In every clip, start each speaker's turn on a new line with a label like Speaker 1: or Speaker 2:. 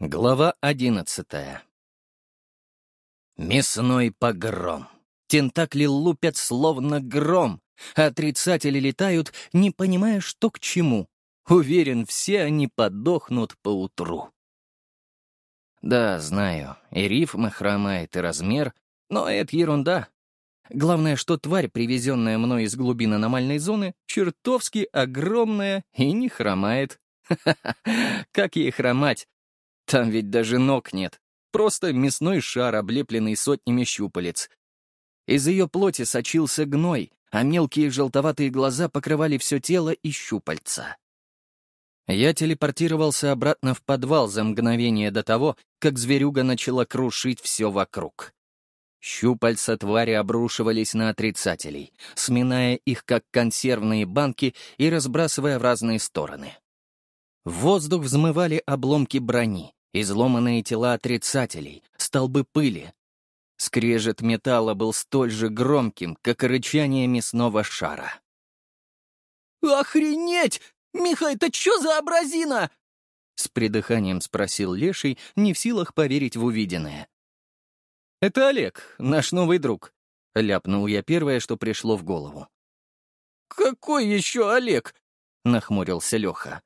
Speaker 1: Глава одиннадцатая. Мясной погром. Тентакли лупят словно гром, отрицатели летают, не понимая, что к чему. Уверен, все они подохнут поутру. Да, знаю, и рифма хромает, и размер, но это ерунда. Главное, что тварь, привезенная мной из глубин аномальной зоны, чертовски огромная и не хромает. Ха-ха-ха, как ей хромать, там ведь даже ног нет. Просто мясной шар, облепленный сотнями щупалец. Из ее плоти сочился гной, а мелкие желтоватые глаза покрывали все тело и щупальца. Я телепортировался обратно в подвал за мгновение до того, как зверюга начала крушить все вокруг. Щупальца твари обрушивались на отрицателей, сминая их как консервные банки и разбрасывая в разные стороны. В воздух взмывали обломки брони, изломанные тела отрицателей, столбы пыли. Скрежет металла был столь же громким, как рычание мясного шара.
Speaker 2: «Охренеть! Миха, это что за образина?»
Speaker 1: С придыханием спросил Леший, не в силах поверить в увиденное. «Это Олег, наш новый друг», — ляпнул я первое, что пришло в голову.
Speaker 2: «Какой еще Олег?»
Speaker 1: — нахмурился Леха.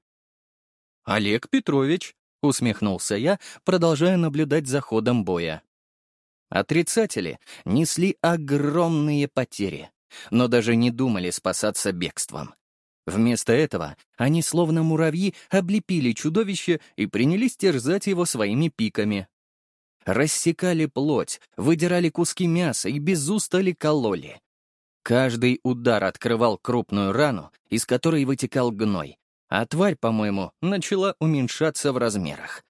Speaker 1: «Олег Петрович», Усмехнулся я, продолжая наблюдать за ходом боя. Отрицатели несли огромные потери, но даже не думали спасаться бегством. Вместо этого они, словно муравьи, облепили чудовище и принялись терзать его своими пиками. Рассекали плоть, выдирали куски мяса и без устали кололи. Каждый удар открывал крупную рану, из которой вытекал гной, а тварь, по-моему, начала уменьшаться в размерах.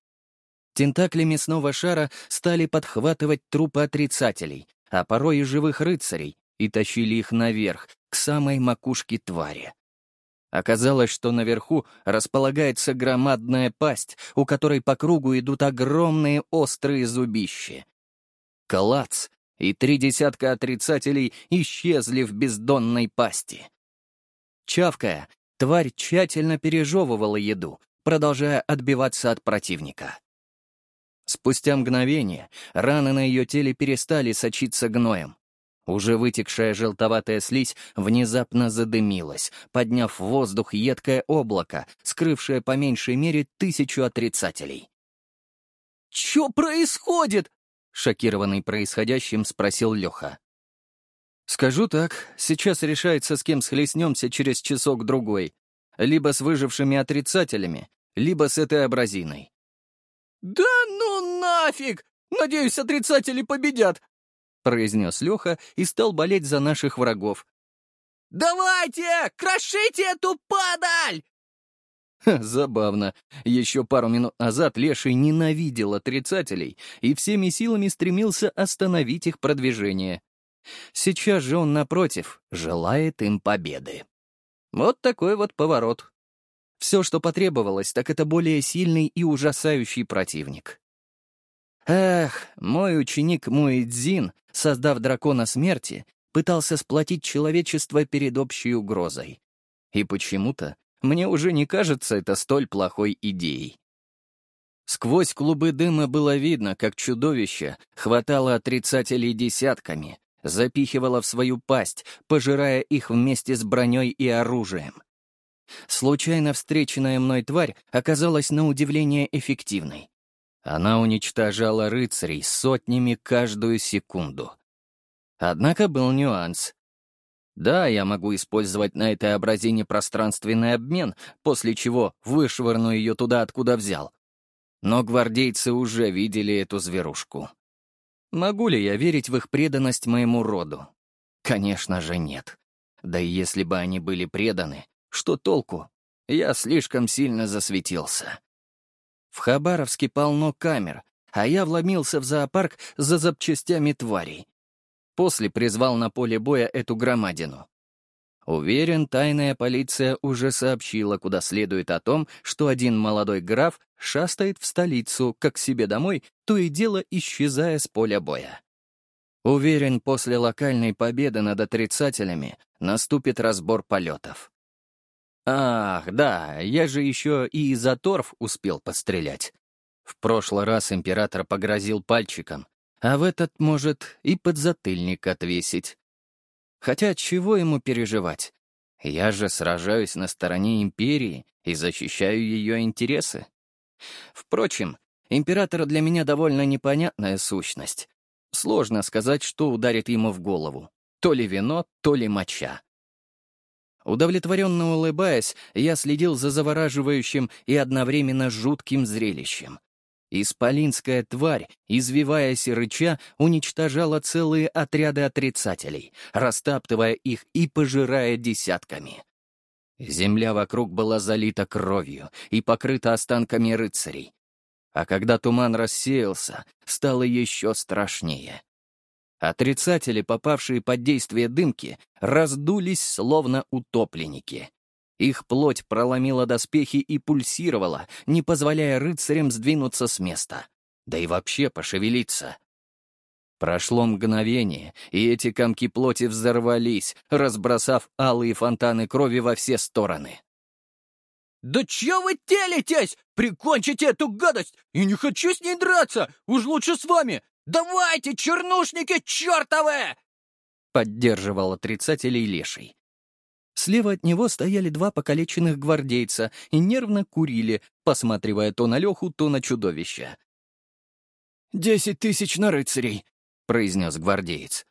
Speaker 1: Тентакли мясного шара стали подхватывать трупы отрицателей, а порой и живых рыцарей, и тащили их наверх, к самой макушке твари. Оказалось, что наверху располагается громадная пасть, у которой по кругу идут огромные острые зубища. Клац, и три десятка отрицателей исчезли в бездонной пасти. Чавкая, Тварь тщательно пережевывала еду, продолжая отбиваться от противника. Спустя мгновение раны на ее теле перестали сочиться гноем. Уже вытекшая желтоватая слизь внезапно задымилась, подняв в воздух едкое облако, скрывшее по меньшей мере тысячу отрицателей.
Speaker 2: «Чё происходит?» — шокированный происходящим спросил Леха.
Speaker 1: Скажу так, сейчас решается, с кем схлестнемся через часок-другой. Либо с выжившими отрицателями, либо с этой абразиной.
Speaker 2: «Да ну нафиг! Надеюсь, отрицатели победят!» произнес Леха и стал болеть за наших врагов. «Давайте! Крошите эту падаль!»
Speaker 1: Забавно. Еще пару минут назад Леший ненавидел отрицателей и всеми силами стремился остановить их продвижение. Сейчас же он, напротив, желает им победы. Вот такой вот поворот. Все, что потребовалось, так это более сильный и ужасающий противник. Эх, мой ученик Муэдзин, создав дракона смерти, пытался сплотить человечество перед общей угрозой. И почему-то мне уже не кажется это столь плохой идеей. Сквозь клубы дыма было видно, как чудовище хватало отрицателей десятками, запихивала в свою пасть, пожирая их вместе с броней и оружием. Случайно встреченная мной тварь оказалась на удивление эффективной. Она уничтожала рыцарей сотнями каждую секунду. Однако был нюанс. Да, я могу использовать на этой образине пространственный обмен, после чего вышвырну ее туда, откуда взял. Но гвардейцы уже видели эту зверушку. Могу ли я верить в их преданность моему роду? Конечно же, нет. Да и если бы они были преданы, что толку? Я слишком сильно засветился. В Хабаровске полно камер, а я вломился в зоопарк за запчастями тварей. После призвал на поле боя эту громадину. Уверен, тайная полиция уже сообщила, куда следует о том, что один молодой граф шастает в столицу, как себе домой, то и дело исчезая с поля боя. Уверен, после локальной победы над отрицателями наступит разбор полетов. Ах, да, я же еще и за торф успел пострелять. В прошлый раз император погрозил пальчиком, а в этот может и подзатыльник отвесить. Хотя чего ему переживать? Я же сражаюсь на стороне империи и защищаю ее интересы. Впрочем, император для меня довольно непонятная сущность. Сложно сказать, что ударит ему в голову. То ли вино, то ли моча. Удовлетворенно улыбаясь, я следил за завораживающим и одновременно жутким зрелищем. Исполинская тварь, извиваясь и рыча, уничтожала целые отряды отрицателей, растаптывая их и пожирая десятками. Земля вокруг была залита кровью и покрыта останками рыцарей. А когда туман рассеялся, стало еще страшнее. Отрицатели, попавшие под действие дымки, раздулись словно утопленники. Их плоть проломила доспехи и пульсировала, не позволяя рыцарям сдвинуться с места, да и вообще пошевелиться. Прошло мгновение, и эти комки плоти взорвались, разбросав алые фонтаны крови во все стороны.
Speaker 2: «Да чё вы телитесь? Прикончите эту гадость! И не хочу с ней драться! Уж лучше с вами! Давайте, чернушники чертовы!»
Speaker 1: Поддерживал отрицателей леший. Слева от него стояли два покалеченных гвардейца и нервно курили, посматривая то на Леху, то на чудовище. «Десять тысяч на рыцарей», — произнес гвардеец.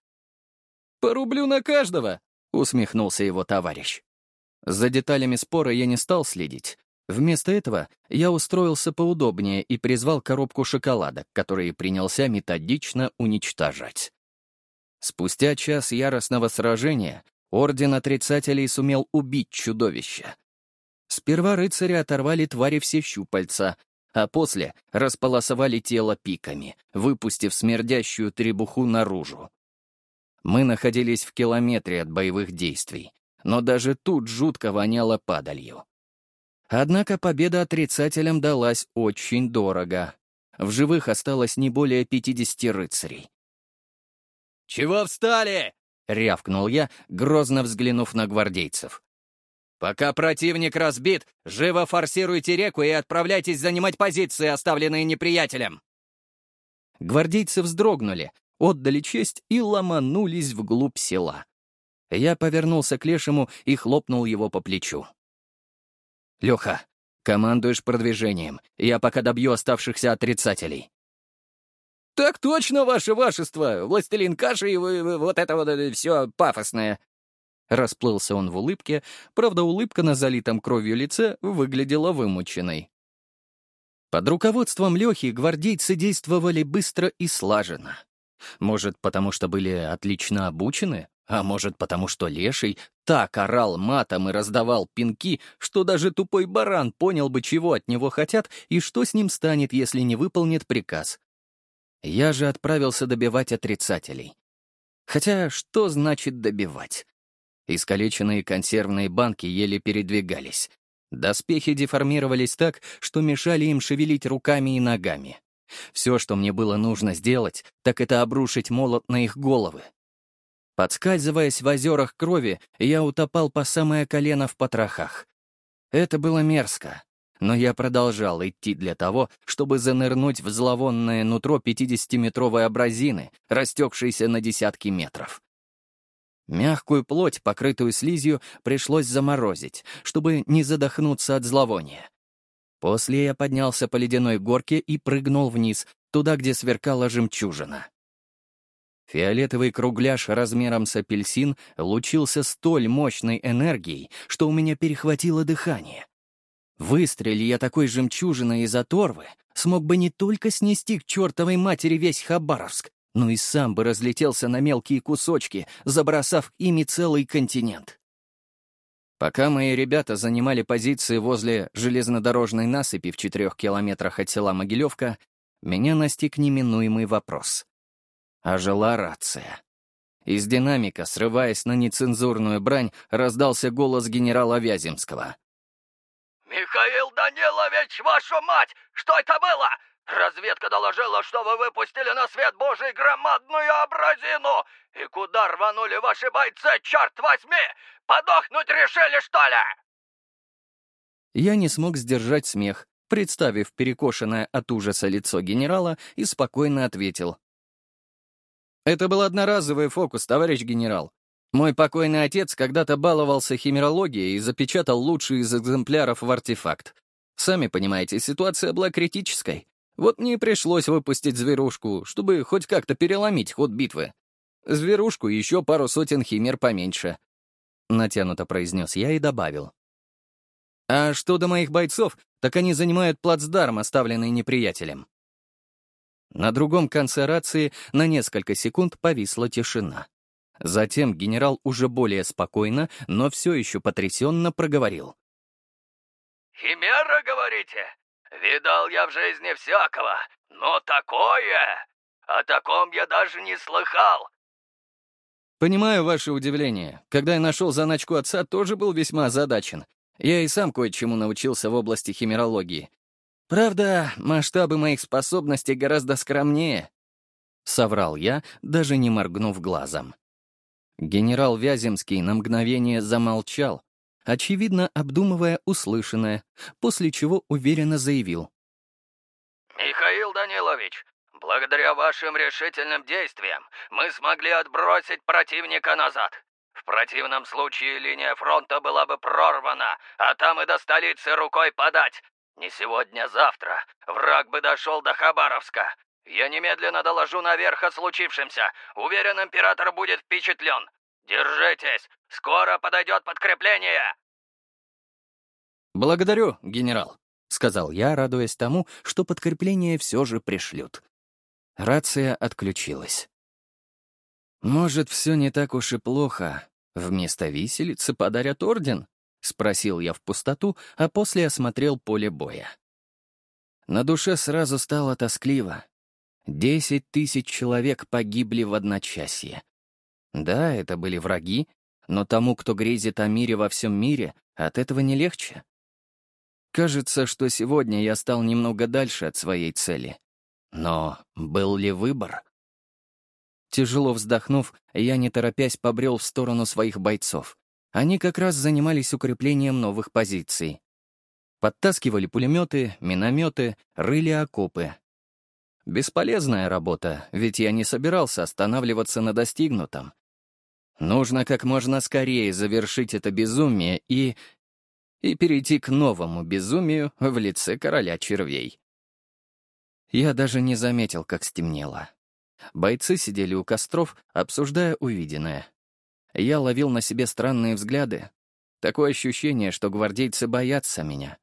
Speaker 1: «По рублю на каждого», — усмехнулся его товарищ. За деталями спора я не стал следить. Вместо этого я устроился поудобнее и призвал коробку шоколадок, которые принялся методично уничтожать. Спустя час яростного сражения Орден Отрицателей сумел убить чудовище. Сперва рыцари оторвали твари все щупальца, а после располосовали тело пиками, выпустив смердящую требуху наружу. Мы находились в километре от боевых действий, но даже тут жутко воняло падалью. Однако победа отрицателям далась очень дорого. В живых осталось не более 50 рыцарей.
Speaker 2: «Чего встали?» — рявкнул я, грозно взглянув на гвардейцев. «Пока противник разбит, живо форсируйте реку и отправляйтесь занимать позиции, оставленные неприятелем!»
Speaker 1: Гвардейцы вздрогнули, отдали честь и ломанулись вглубь села. Я повернулся к Лешему и хлопнул его по плечу. «Леха, командуешь продвижением, я пока добью оставшихся отрицателей.
Speaker 2: «Так точно, ваше вашество! Властелин каши и вот это вот э, все пафосное!» Расплылся он в улыбке, правда, улыбка на залитом кровью лице выглядела вымученной. Под руководством Лехи гвардейцы действовали быстро и слаженно. Может, потому что были отлично обучены, а может, потому что Леший так орал матом и раздавал пинки, что даже тупой баран понял бы, чего от него хотят и что с ним станет, если не выполнит приказ. Я же отправился добивать отрицателей. Хотя что значит добивать? Искалеченные консервные банки еле передвигались. Доспехи деформировались так, что мешали им шевелить руками и ногами. Все, что мне было нужно сделать, так это обрушить молот на их головы. Подскальзываясь в озерах крови, я утопал по самое колено в потрохах. Это было мерзко, но я продолжал идти для того, чтобы занырнуть в зловонное нутро 50-метровой абразины, растекшейся на десятки метров. Мягкую плоть, покрытую слизью, пришлось заморозить, чтобы не задохнуться от зловония. После я поднялся по ледяной горке и прыгнул вниз, туда, где сверкала жемчужина. Фиолетовый кругляш размером с апельсин лучился столь мощной энергией, что у меня перехватило дыхание. Выстрели я такой жемчужиной из оторвы, смог бы не только снести к чертовой матери весь Хабаровск, но и сам бы разлетелся на мелкие кусочки, забросав ими целый континент. Пока мои ребята занимали позиции возле железнодорожной насыпи в четырех километрах от села Могилевка, меня настиг неминуемый вопрос. А жила рация. Из динамика, срываясь на нецензурную брань, раздался голос генерала Вяземского.
Speaker 3: «Михаил Данилович, вашу мать! Что это было? Разведка доложила, что вы выпустили на свет Божий громадную абразину! И куда рванули ваши бойцы, черт возьми? Подохнуть решили, что ли?»
Speaker 1: Я не смог сдержать смех, представив перекошенное от ужаса лицо генерала, и спокойно ответил. «Это был одноразовый фокус, товарищ генерал. Мой покойный отец когда-то баловался химерологией и запечатал лучший из экземпляров в артефакт. Сами понимаете, ситуация была критической. Вот мне и пришлось выпустить зверушку, чтобы хоть как-то переломить ход битвы. Зверушку и еще пару сотен химер поменьше. Натянуто произнес я и добавил. А что до моих бойцов, так они занимают плацдарм, оставленный неприятелем. На другом конце рации на несколько секунд повисла тишина. Затем генерал уже более спокойно, но все еще потрясенно проговорил.
Speaker 3: «Химера, говорите? Видал я в жизни всякого, но такое... О таком я даже не слыхал.
Speaker 1: Понимаю ваше удивление. Когда я нашел заначку отца, тоже был весьма озадачен. Я и сам кое-чему научился в области химерологии. Правда, масштабы моих способностей гораздо скромнее. Соврал я, даже не моргнув глазом. Генерал Вяземский на мгновение замолчал, очевидно обдумывая услышанное, после чего уверенно заявил.
Speaker 3: «Михаил Данилович, благодаря вашим решительным действиям мы смогли отбросить противника назад. В противном случае линия фронта была бы прорвана, а там и до столицы рукой подать. Не сегодня, завтра. Враг бы дошел до Хабаровска. Я немедленно доложу наверх о случившемся. Уверен, император будет впечатлен. Держитесь, скоро подойдет подкрепление.
Speaker 1: «Благодарю, генерал», — сказал я, радуясь тому, что подкрепление все же пришлют. Рация отключилась. «Может, все не так уж и плохо. Вместо виселицы подарят орден?» — спросил я в пустоту, а после осмотрел поле боя. На душе сразу стало тоскливо. Десять тысяч человек погибли в одночасье. Да, это были враги, но тому, кто грезит о мире во всем мире, от этого не легче. Кажется, что сегодня я стал немного дальше от своей цели. Но был ли выбор? Тяжело вздохнув, я не торопясь побрел в сторону своих бойцов. Они как раз занимались укреплением новых позиций. Подтаскивали пулеметы, минометы, рыли окопы. Бесполезная работа, ведь я не собирался останавливаться на достигнутом. Нужно как можно скорее завершить это безумие и и перейти к новому безумию в лице короля червей. Я даже не заметил, как стемнело. Бойцы сидели у костров, обсуждая увиденное. Я ловил на себе странные взгляды. Такое ощущение, что гвардейцы боятся меня.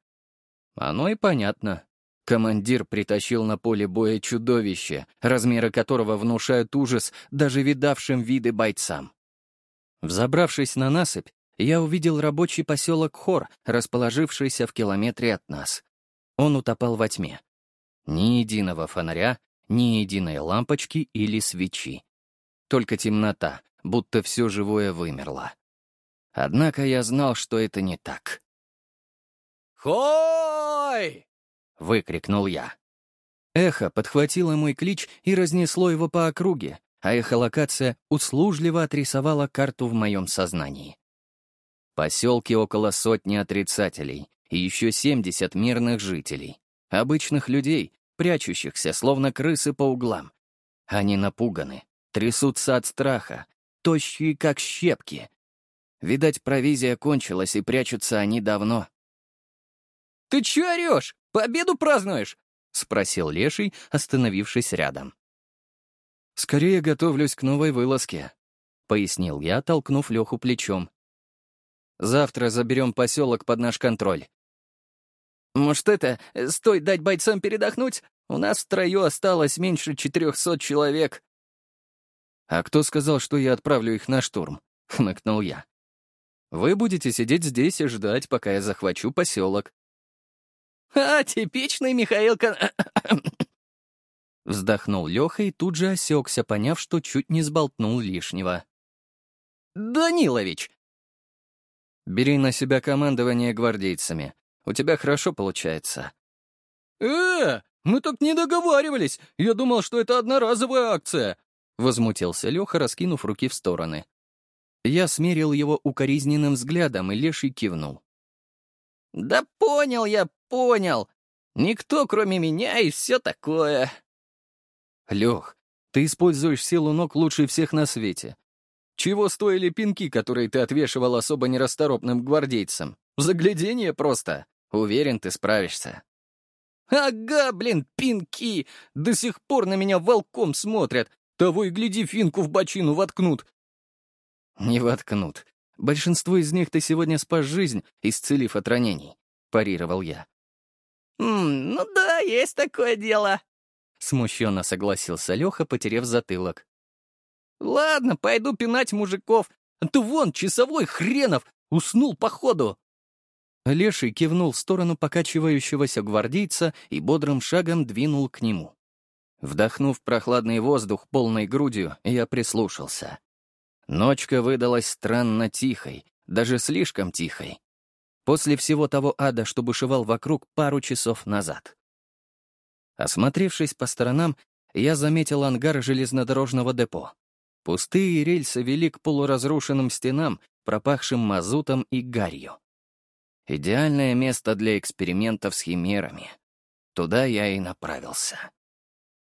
Speaker 1: Оно и понятно. Командир притащил на поле боя чудовище, размеры которого внушают ужас даже видавшим виды бойцам. Взобравшись на насыпь, я увидел рабочий поселок Хор, расположившийся в километре от нас. Он утопал во тьме. Ни единого фонаря, ни единой лампочки или свечи. Только темнота, будто все живое вымерло. Однако я знал, что это не так.
Speaker 2: «Хой!» — выкрикнул я.
Speaker 1: Эхо подхватило мой клич и разнесло его по округе, а эхолокация услужливо отрисовала карту в моем сознании поселке около сотни отрицателей и еще 70 мирных жителей, обычных людей, прячущихся, словно крысы по углам. Они напуганы, трясутся от страха, тощие, как щепки. Видать, провизия кончилась, и прячутся они давно.
Speaker 2: «Ты чё орёшь? Победу празднуешь?» — спросил Леший, остановившись рядом.
Speaker 1: «Скорее готовлюсь к новой вылазке», — пояснил я, толкнув Леху плечом. Завтра заберем поселок под наш контроль.
Speaker 2: Может, это, э, стоит дать бойцам передохнуть? У нас в строю осталось меньше четырехсот человек.
Speaker 1: А кто сказал, что я отправлю их на штурм? Хмыкнул я. Вы будете сидеть здесь и ждать, пока я захвачу поселок.
Speaker 2: А, типичный Михаил Кон...
Speaker 1: Вздохнул Леха и тут же осекся, поняв, что чуть не сболтнул лишнего.
Speaker 2: «Данилович,
Speaker 1: Бери на себя командование гвардейцами. У тебя хорошо получается».
Speaker 2: «Э, мы так не договаривались. Я думал, что это одноразовая акция», — возмутился Леха, раскинув руки в стороны.
Speaker 1: Я смерил его укоризненным взглядом, и Леший кивнул.
Speaker 2: «Да понял я, понял. Никто, кроме меня, и все такое.
Speaker 1: Лех, ты используешь силу ног лучше всех на свете. Чего стоили пинки, которые ты отвешивал особо нерасторопным гвардейцам? Заглядение просто. Уверен, ты справишься.
Speaker 2: Ага, блин, пинки! До сих пор на меня волком смотрят. Того и гляди, финку в бочину воткнут.
Speaker 1: Не воткнут. Большинству из них ты сегодня спас жизнь, исцелив от ранений, — парировал я.
Speaker 2: «М, «Ну да, есть такое дело», —
Speaker 1: смущенно согласился Леха, потеряв затылок.
Speaker 2: «Ладно, пойду пинать мужиков. То вон, часовой хренов, уснул походу».
Speaker 1: Леший кивнул в сторону покачивающегося гвардейца и бодрым шагом двинул к нему. Вдохнув прохладный воздух полной грудью, я прислушался. Ночка выдалась странно тихой, даже слишком тихой. После всего того ада, что бушевал вокруг пару часов назад. Осмотревшись по сторонам, я заметил ангар железнодорожного депо. Пустые рельсы вели к полуразрушенным стенам, пропахшим мазутом и гарью. Идеальное место для экспериментов с химерами. Туда я и направился.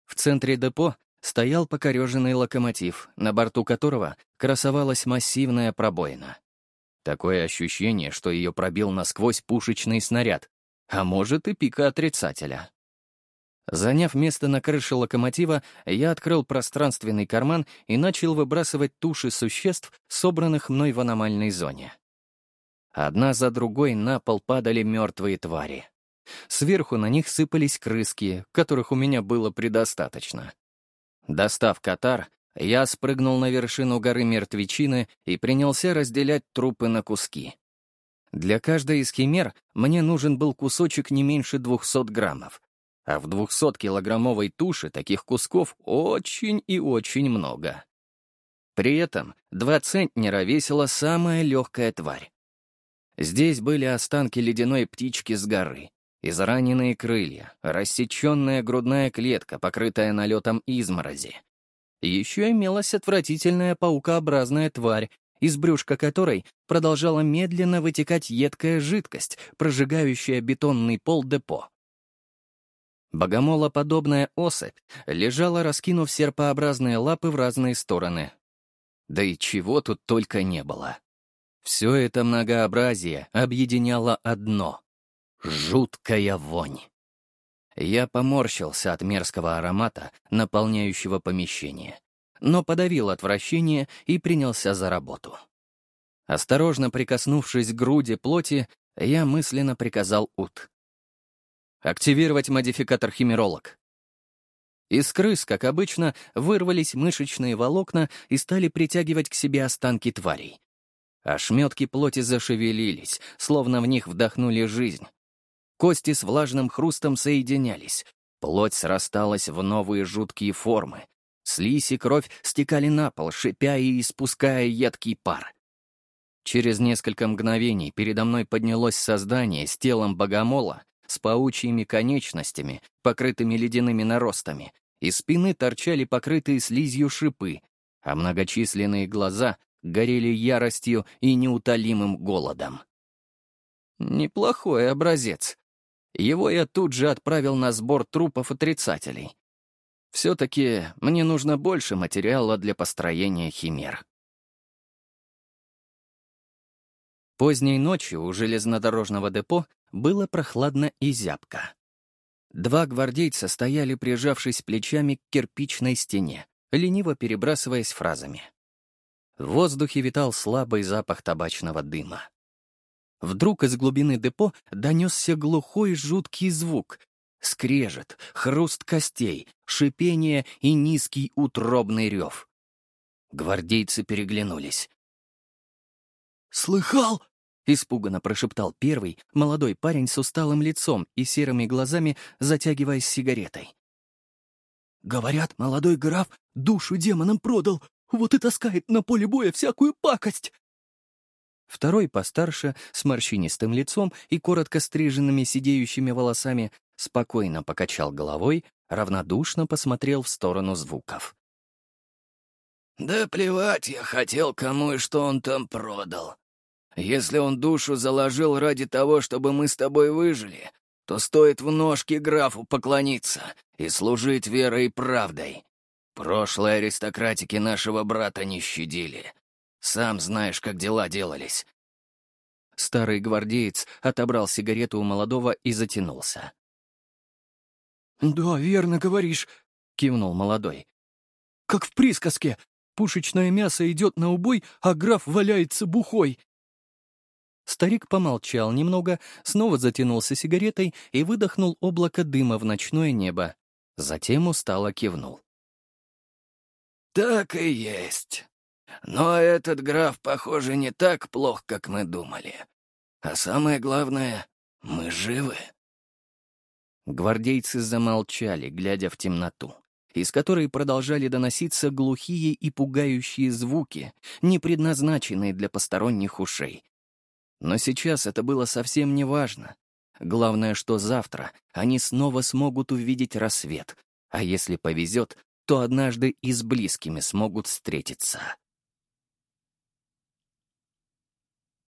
Speaker 1: В центре депо стоял покореженный локомотив, на борту которого красовалась массивная пробоина. Такое ощущение, что ее пробил насквозь пушечный снаряд, а может и пика отрицателя. Заняв место на крыше локомотива, я открыл пространственный карман и начал выбрасывать туши существ, собранных мной в аномальной зоне. Одна за другой на пол падали мертвые твари. Сверху на них сыпались крыски, которых у меня было предостаточно. Достав катар, я спрыгнул на вершину горы мертвечины и принялся разделять трупы на куски. Для каждой из химер мне нужен был кусочек не меньше 200 граммов, а в 200-килограммовой туше таких кусков очень и очень много. При этом два центнера весила самая легкая тварь. Здесь были останки ледяной птички с горы, израненные крылья, рассеченная грудная клетка, покрытая налетом изморози, еще имелась отвратительная паукообразная тварь, из брюшка которой продолжала медленно вытекать едкая жидкость, прожигающая бетонный пол депо. Богомолоподобная особь лежала, раскинув серпообразные лапы в разные стороны. Да и чего тут только не было. Все это многообразие объединяло одно — жуткая вонь. Я поморщился от мерзкого аромата, наполняющего помещение, но подавил отвращение и принялся за работу. Осторожно прикоснувшись к груди плоти, я мысленно приказал ут. «Активировать модификатор химеролог». Из крыс, как обычно, вырвались мышечные волокна и стали притягивать к себе останки тварей. Ошметки плоти зашевелились, словно в них вдохнули жизнь, Кости с влажным хрустом соединялись. Плоть срасталась в новые жуткие формы. Слизь и кровь стекали на пол, шипя и испуская едкий пар. Через несколько мгновений передо мной поднялось создание с телом богомола, с паучьими конечностями, покрытыми ледяными наростами. Из спины торчали покрытые слизью шипы, а многочисленные глаза горели яростью и неутолимым голодом. Неплохой образец. Его я тут же отправил на сбор трупов отрицателей. Все-таки мне нужно больше материала для построения химер. Поздней ночью у железнодорожного депо было прохладно и зябко. Два гвардейца стояли, прижавшись плечами к кирпичной стене, лениво перебрасываясь фразами. В воздухе витал слабый запах табачного дыма. Вдруг из глубины депо донесся глухой жуткий звук. Скрежет, хруст костей, шипение и низкий утробный рев. Гвардейцы переглянулись.
Speaker 2: «Слыхал?»
Speaker 1: — испуганно прошептал первый, молодой парень с усталым лицом и серыми глазами, затягиваясь сигаретой.
Speaker 2: «Говорят, молодой граф душу демонам продал, вот и таскает на поле боя всякую пакость!»
Speaker 1: Второй постарше, с морщинистым лицом и коротко стриженными сидеющими волосами, спокойно покачал головой, равнодушно посмотрел в сторону звуков.
Speaker 2: «Да плевать я хотел, кому и что он там продал. Если он душу заложил ради того, чтобы мы с тобой выжили,
Speaker 3: то стоит в ножки графу поклониться и служить верой и правдой. Прошлые аристократики нашего брата не щадили. Сам знаешь, как дела делались.
Speaker 1: Старый гвардеец отобрал сигарету у молодого и затянулся.
Speaker 2: «Да, верно говоришь», — кивнул молодой. «Как в присказке. Пушечное мясо идет на убой, а граф валяется бухой».
Speaker 1: Старик помолчал немного, снова затянулся сигаретой и выдохнул облако дыма в ночное небо. Затем устало кивнул.
Speaker 3: «Так и есть. Но этот граф, похоже, не так плох, как мы думали. А самое главное, мы живы».
Speaker 1: Гвардейцы замолчали, глядя в темноту, из которой продолжали доноситься глухие и пугающие звуки, не предназначенные для посторонних ушей. Но сейчас это было совсем не важно. Главное, что завтра они снова смогут увидеть рассвет, а если повезет, то однажды и с близкими смогут встретиться.